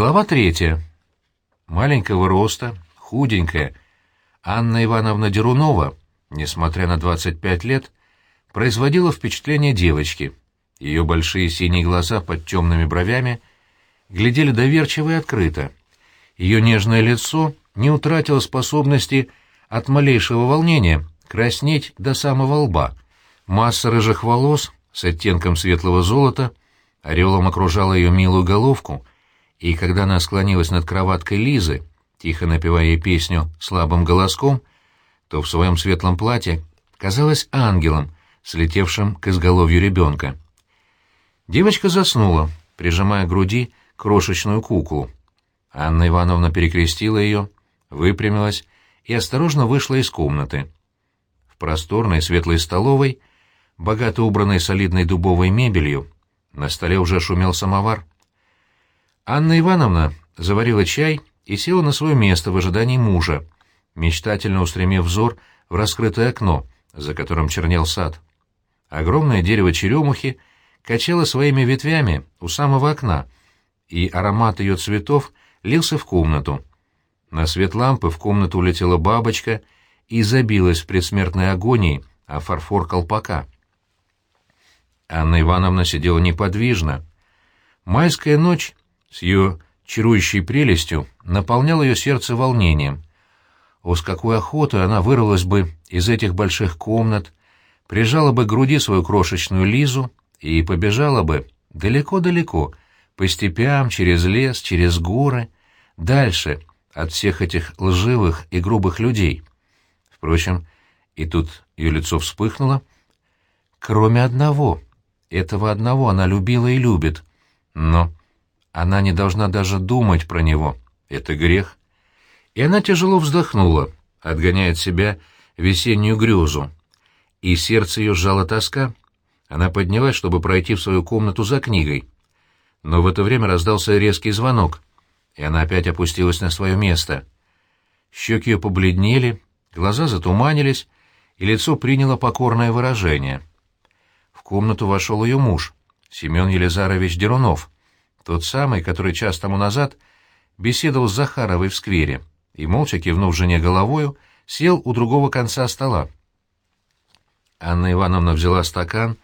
Глава третья. Маленького роста, худенькая, Анна Ивановна Дерунова, несмотря на 25 лет, производила впечатление девочки. Ее большие синие глаза под темными бровями глядели доверчиво и открыто. Ее нежное лицо не утратило способности от малейшего волнения краснеть до самого лба. Масса рыжих волос с оттенком светлого золота орелом окружала ее милую головку, и когда она склонилась над кроваткой Лизы, тихо напевая ей песню слабым голоском, то в своем светлом платье казалась ангелом, слетевшим к изголовью ребенка. Девочка заснула, прижимая к груди крошечную куклу. Анна Ивановна перекрестила ее, выпрямилась и осторожно вышла из комнаты. В просторной светлой столовой, богато убранной солидной дубовой мебелью, на столе уже шумел самовар. Анна Ивановна заварила чай и села на свое место в ожидании мужа, мечтательно устремив взор в раскрытое окно, за которым чернел сад. Огромное дерево черемухи качало своими ветвями у самого окна, и аромат ее цветов лился в комнату. На свет лампы в комнату улетела бабочка и забилась в предсмертной агонии о фарфор колпака. Анна Ивановна сидела неподвижно. Майская ночь с ее чарующей прелестью наполняла ее сердце волнением. О, с какой охотой она вырвалась бы из этих больших комнат, прижала бы к груди свою крошечную Лизу и побежала бы далеко-далеко, по степям, через лес, через горы, дальше от всех этих лживых и грубых людей. Впрочем, и тут ее лицо вспыхнуло. Кроме одного, этого одного она любила и любит, но она не должна даже думать про него. Это грех. И она тяжело вздохнула, отгоняя от себя весеннюю грезу. И сердце ее сжала тоска. Она поднялась, чтобы пройти в свою комнату за книгой. Но в это время раздался резкий звонок, и она опять опустилась на свое место. Щеки ее побледнели, глаза затуманились, и лицо приняло покорное выражение. В комнату вошел ее муж, Семен Елизарович Дерунов, тот самый, который час тому назад беседовал с Захаровой в сквере, и, молча кивнув жене головою, сел у другого конца стола. Анна Ивановна взяла стакан,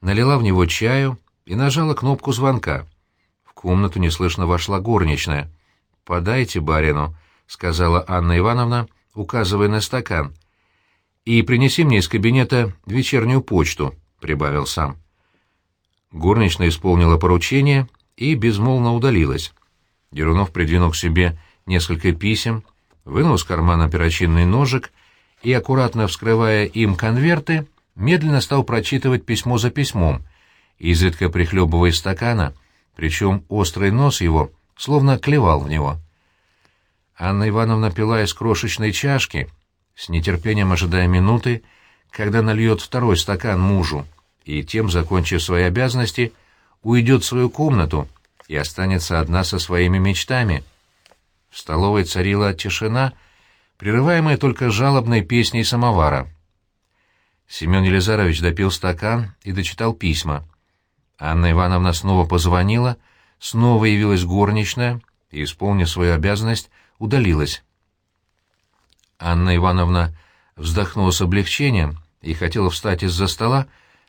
налила в него чаю и нажала кнопку звонка. В комнату неслышно вошла горничная. «Подайте барину», — сказала Анна Ивановна, указывая на стакан. «И принеси мне из кабинета вечернюю почту», — прибавил сам. Горничная исполнила поручение и безмолвно удалилась. Дерунов придвинул к себе несколько писем, вынул из кармана перочинный ножик и, аккуратно вскрывая им конверты, медленно стал прочитывать письмо за письмом, изредка прихлебывая из стакана, причем острый нос его словно клевал в него. Анна Ивановна пила из крошечной чашки, с нетерпением ожидая минуты, когда нальет второй стакан мужу, и тем, закончив свои обязанности, уйдет в свою комнату и останется одна со своими мечтами. В столовой царила тишина, прерываемая только жалобной песней самовара. Семен Елизарович допил стакан и дочитал письма. Анна Ивановна снова позвонила, снова явилась горничная и, исполнив свою обязанность, удалилась. Анна Ивановна вздохнула с облегчением и хотела встать из-за стола,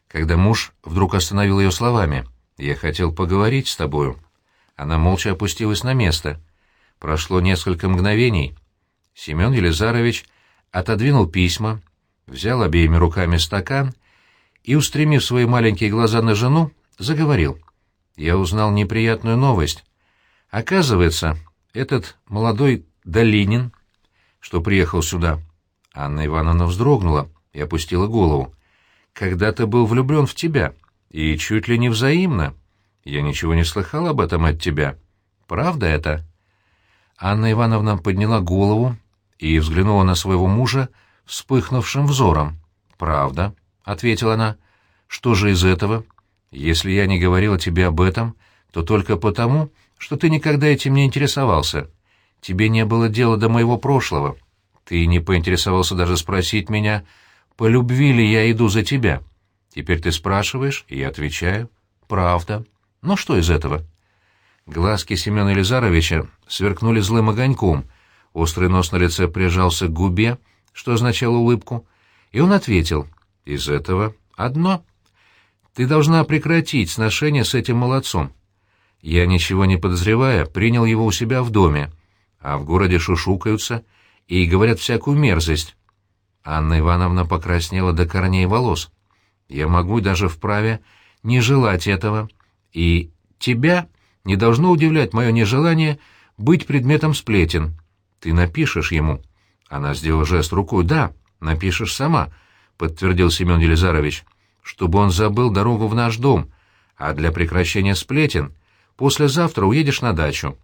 когда муж вдруг остановил ее словами. «Я хотел поговорить с тобою». Она молча опустилась на место. Прошло несколько мгновений. Семен Елизарович отодвинул письма, взял обеими руками стакан и, устремив свои маленькие глаза на жену, заговорил. Я узнал неприятную новость. Оказывается, этот молодой Долинин, что приехал сюда, Анна Ивановна вздрогнула и опустила голову. Когда-то был влюблен в тебя, и чуть ли не взаимно. Я ничего не слыхал об этом от тебя. Правда это?» Анна Ивановна подняла голову и взглянула на своего мужа вспыхнувшим взором. «Правда», — ответила она. «Что же из этого? Если я не говорила тебе об этом, то только потому, что ты никогда этим не интересовался. Тебе не было дела до моего прошлого. Ты не поинтересовался даже спросить меня, по любви ли я иду за тебя. Теперь ты спрашиваешь, и я отвечаю. Правда. Но что из этого? Глазки Семена Елизаровича сверкнули злым огоньком, острый нос на лице прижался к губе, что означало улыбку, и он ответил, «Из этого одно. Ты должна прекратить сношение с этим молодцом. Я, ничего не подозревая, принял его у себя в доме, а в городе шушукаются и говорят всякую мерзость». Анна Ивановна покраснела до корней волос. «Я могу даже вправе не желать этого, и тебя не должно удивлять мое нежелание быть предметом сплетен. Ты напишешь ему». Она сделала жест рукой. «Да, напишешь сама», — подтвердил Семен Елизарович, «чтобы он забыл дорогу в наш дом, а для прекращения сплетен послезавтра уедешь на дачу.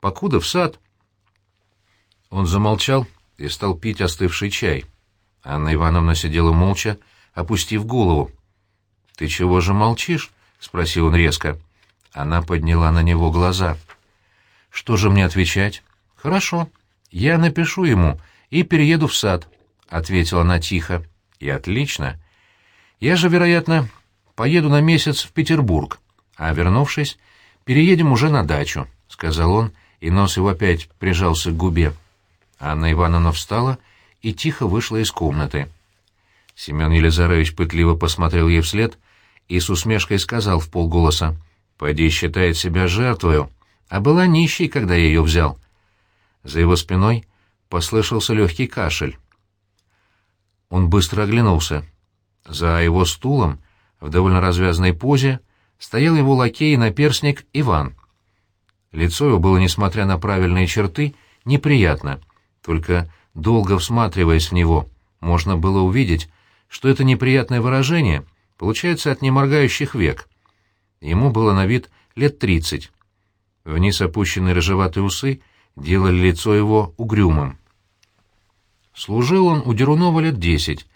Покуда в сад». Он замолчал и стал пить остывший чай. Анна Ивановна сидела молча, опустив голову. «Ты чего же молчишь?» — спросил он резко. Она подняла на него глаза. «Что же мне отвечать?» «Хорошо. Я напишу ему и перееду в сад», — ответила она тихо. «И отлично. Я же, вероятно, поеду на месяц в Петербург, а, вернувшись, переедем уже на дачу», — сказал он, и нос его опять прижался к губе. Анна Ивановна встала и тихо вышла из комнаты. Семен Елизарович пытливо посмотрел ей вслед и с усмешкой сказал в полголоса, «Поди считает себя жертвою, а была нищей, когда я ее взял». За его спиной послышался легкий кашель. Он быстро оглянулся. За его стулом, в довольно развязной позе, стоял его лакей и наперсник Иван. Лицо его было, несмотря на правильные черты, неприятно, только долго всматриваясь в него, можно было увидеть, что это неприятное выражение получается от неморгающих век. Ему было на вид лет тридцать. Вниз опущенные рыжеватые усы делали лицо его угрюмым. Служил он у Дерунова лет десять,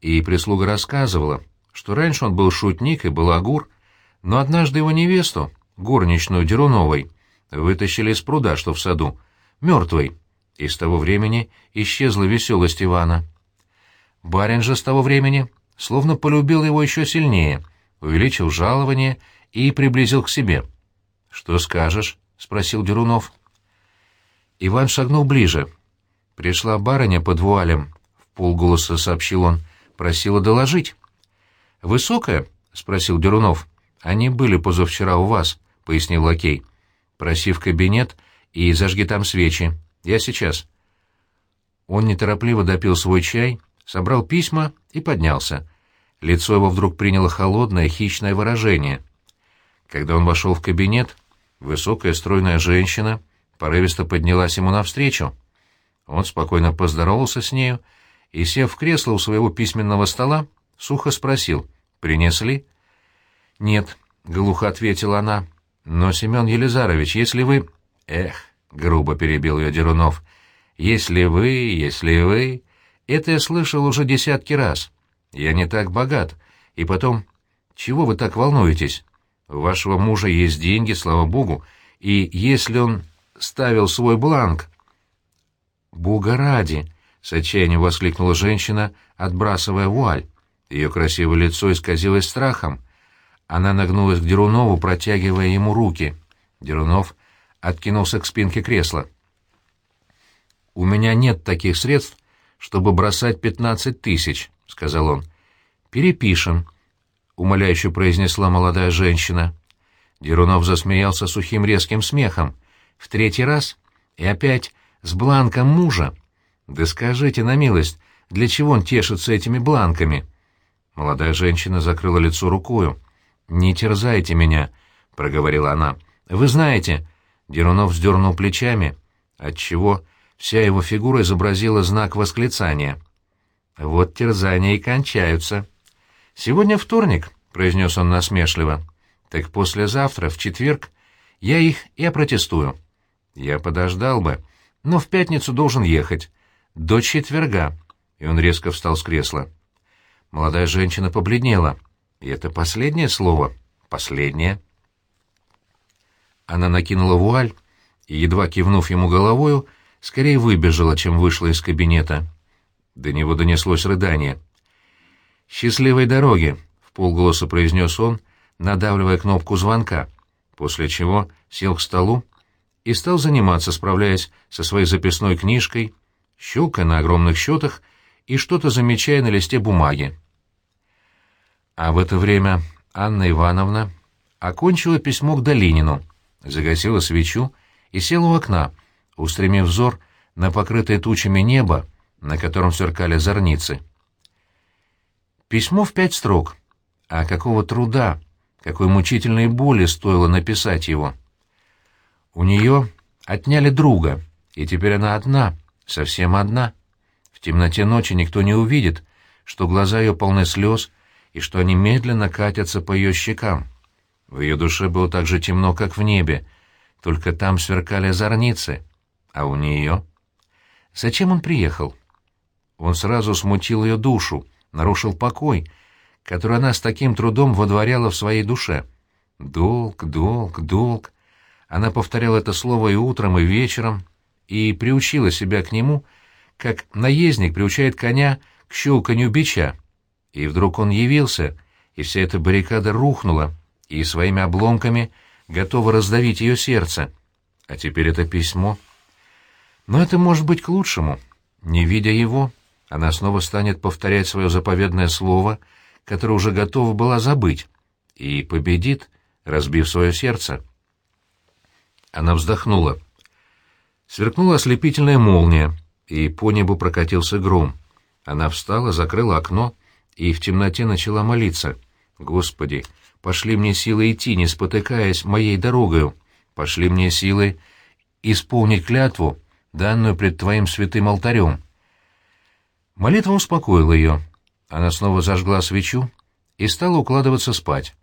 и прислуга рассказывала, что раньше он был шутник и балагур, но однажды его невесту, горничную Деруновой, вытащили из пруда, что в саду, мертвой, и с того времени исчезла веселость Ивана. Барин же с того времени словно полюбил его еще сильнее, увеличил жалование и приблизил к себе. — Что скажешь? — спросил Дерунов. Иван шагнул ближе. Пришла барыня под вуалем, — в полголоса сообщил он, — просила доложить. — Высокая? — спросил Дерунов. — Они были позавчера у вас, — пояснил лакей. — Проси в кабинет и зажги там свечи. Я сейчас. Он неторопливо допил свой чай, собрал письма и поднялся. Лицо его вдруг приняло холодное, хищное выражение. Когда он вошел в кабинет, высокая стройная женщина порывисто поднялась ему навстречу. Он спокойно поздоровался с нею и, сев в кресло у своего письменного стола, сухо спросил «Принесли?» «Нет», — глухо ответила она. «Но, Семен Елизарович, если вы...» «Эх», — грубо перебил ее Дерунов, — «если вы, если вы...» Это я слышал уже десятки раз. Я не так богат. И потом, чего вы так волнуетесь? У вашего мужа есть деньги, слава богу, и если он ставил свой бланк... «Бога ради!» — с отчаянием воскликнула женщина, отбрасывая вуаль. Ее красивое лицо исказилось страхом. Она нагнулась к Дерунову, протягивая ему руки. Дерунов откинулся к спинке кресла. «У меня нет таких средств, чтобы бросать пятнадцать тысяч», — сказал он. «Перепишем», — умоляюще произнесла молодая женщина. Дерунов засмеялся сухим резким смехом. «В третий раз? И опять с бланком мужа? Да скажите на милость, для чего он тешится этими бланками?» Молодая женщина закрыла лицо рукою. «Не терзайте меня», — проговорила она. «Вы знаете...» Дерунов вздернул плечами, отчего Вся его фигура изобразила знак восклицания. «Вот терзания и кончаются». «Сегодня вторник», — произнес он насмешливо. «Так послезавтра, в четверг, я их и опротестую». «Я подождал бы, но в пятницу должен ехать. До четверга». И он резко встал с кресла. Молодая женщина побледнела. «И это последнее слово?» «Последнее». Она накинула вуаль и, едва кивнув ему головою, скорее выбежала, чем вышла из кабинета. До него донеслось рыдание. «Счастливой дороги!» — в полголоса произнес он, надавливая кнопку звонка, после чего сел к столу и стал заниматься, справляясь со своей записной книжкой, щелкая на огромных счетах и что-то замечая на листе бумаги. А в это время Анна Ивановна окончила письмо к Долинину, загасила свечу и села у окна, устремив взор на покрытое тучами небо, на котором сверкали зорницы. Письмо в пять строк. А какого труда, какой мучительной боли стоило написать его. У нее отняли друга, и теперь она одна, совсем одна. В темноте ночи никто не увидит, что глаза ее полны слез, и что они медленно катятся по ее щекам. В ее душе было так же темно, как в небе, только там сверкали зорницы, а у нее... Зачем он приехал? Он сразу смутил ее душу, нарушил покой, который она с таким трудом водворяла в своей душе. Долг, долг, долг. Она повторяла это слово и утром, и вечером, и приучила себя к нему, как наездник приучает коня к щелканью бича. И вдруг он явился, и вся эта баррикада рухнула, и своими обломками готова раздавить ее сердце. А теперь это письмо. Но это может быть к лучшему. Не видя его, она снова станет повторять свое заповедное слово, которое уже готова была забыть, и победит, разбив свое сердце. Она вздохнула. Сверкнула ослепительная молния, и по небу прокатился гром. Она встала, закрыла окно и в темноте начала молиться. «Господи, пошли мне силы идти, не спотыкаясь моей дорогою. Пошли мне силы исполнить клятву, данную пред Твоим святым алтарем». Молитва успокоила ее. Она снова зажгла свечу и стала укладываться спать.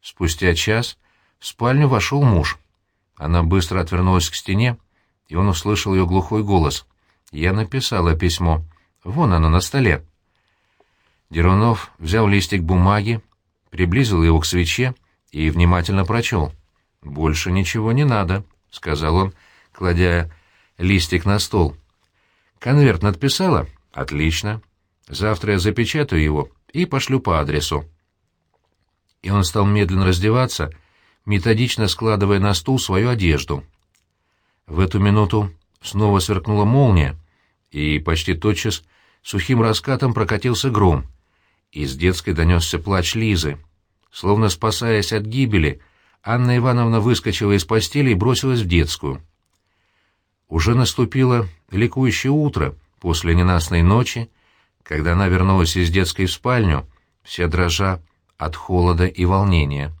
Спустя час в спальню вошел муж. Она быстро отвернулась к стене, и он услышал ее глухой голос. «Я написала письмо. Вон оно на столе». Дерунов взял листик бумаги, приблизил его к свече и внимательно прочел. «Больше ничего не надо», — сказал он, кладя листик на стол. «Конверт надписала? Отлично. Завтра я запечатаю его и пошлю по адресу». И он стал медленно раздеваться, методично складывая на стул свою одежду. В эту минуту снова сверкнула молния, и почти тотчас сухим раскатом прокатился гром. Из детской донесся плач Лизы. Словно спасаясь от гибели, Анна Ивановна выскочила из постели и бросилась в детскую. Уже наступило ликующее утро после ненастной ночи, когда она вернулась из детской в спальню, вся дрожа от холода и волнения.